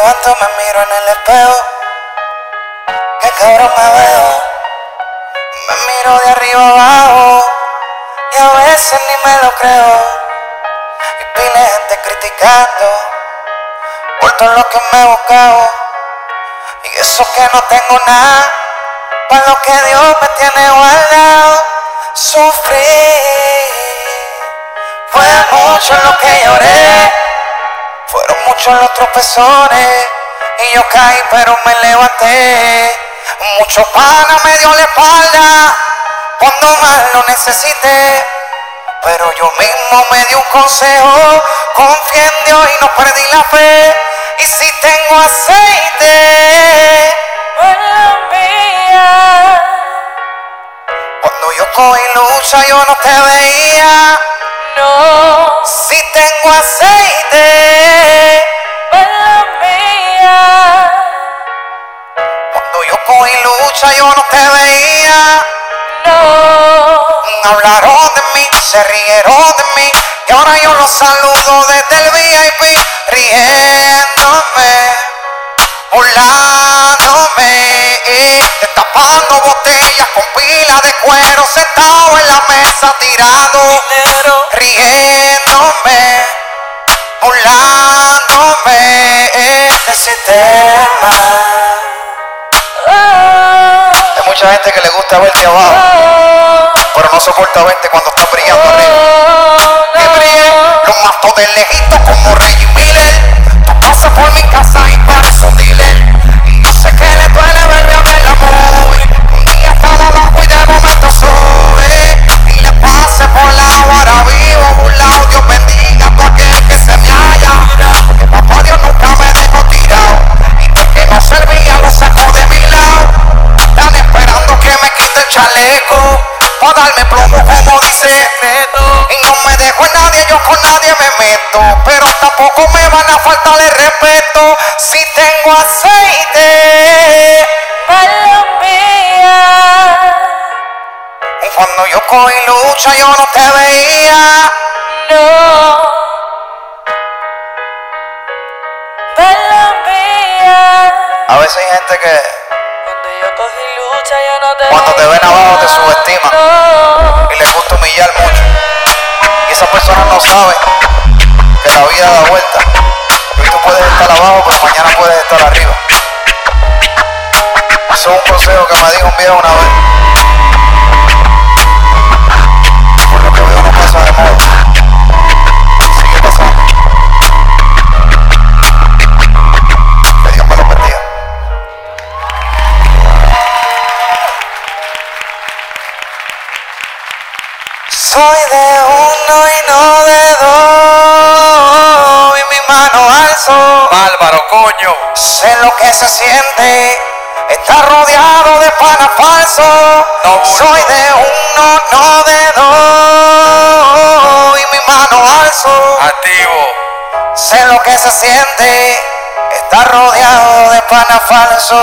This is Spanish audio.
momento me miro en el espejo, qué cabrón me veo. Me miro de arriba abajo y a veces ni me lo creo. Y pile gente criticando por todo lo que me he buscado. Y eso que no tengo nada, para lo que Dios me tiene guardado. Sufrí, fue mucho lo que lloré. Fueron muchos los tropezones y yo caí pero me levanté. Mucho pana me dio la espalda cuando más lo necesité. Pero yo mismo me di un consejo, confié en Dios y no perdí la fe. Y si tengo aceite, cuando yo cogí lucha yo no te veía. Si tengo aceite, mala mía. cuando yo cogí lucha yo no te veía. No, Hablaron de mí, se rieron de mí y ahora yo los saludo desde el VIP riéndome, burlándome, destapando botellas con pila de cuero sentado en la del sistema. Oh, Hay mucha gente que le gusta verte abajo, pero no soporta verte cuando estás brillando para darme plomo como dice Y no me dejo en nadie, yo con nadie me meto Pero tampoco me van a faltar el respeto Si tengo aceite mía. Y cuando yo cogí lucha yo no te veía No. Mía. A veces hay gente que Cuando te ven abajo te subestiman. Y les gusta humillar mucho. Y esas personas no saben que la vida da vuelta. Hoy tú puedes estar abajo pero mañana puedes estar arriba. Eso es un consejo que me dijo un viejo una vez Soy de uno y no de dos Y mi mano alzo Álvaro, coño. Sé lo que se siente Estar rodeado de panas falsos No. Soy de uno, no de dos Y mi mano alzo Activo. Sé lo que se siente Estar rodeado de panas falsos.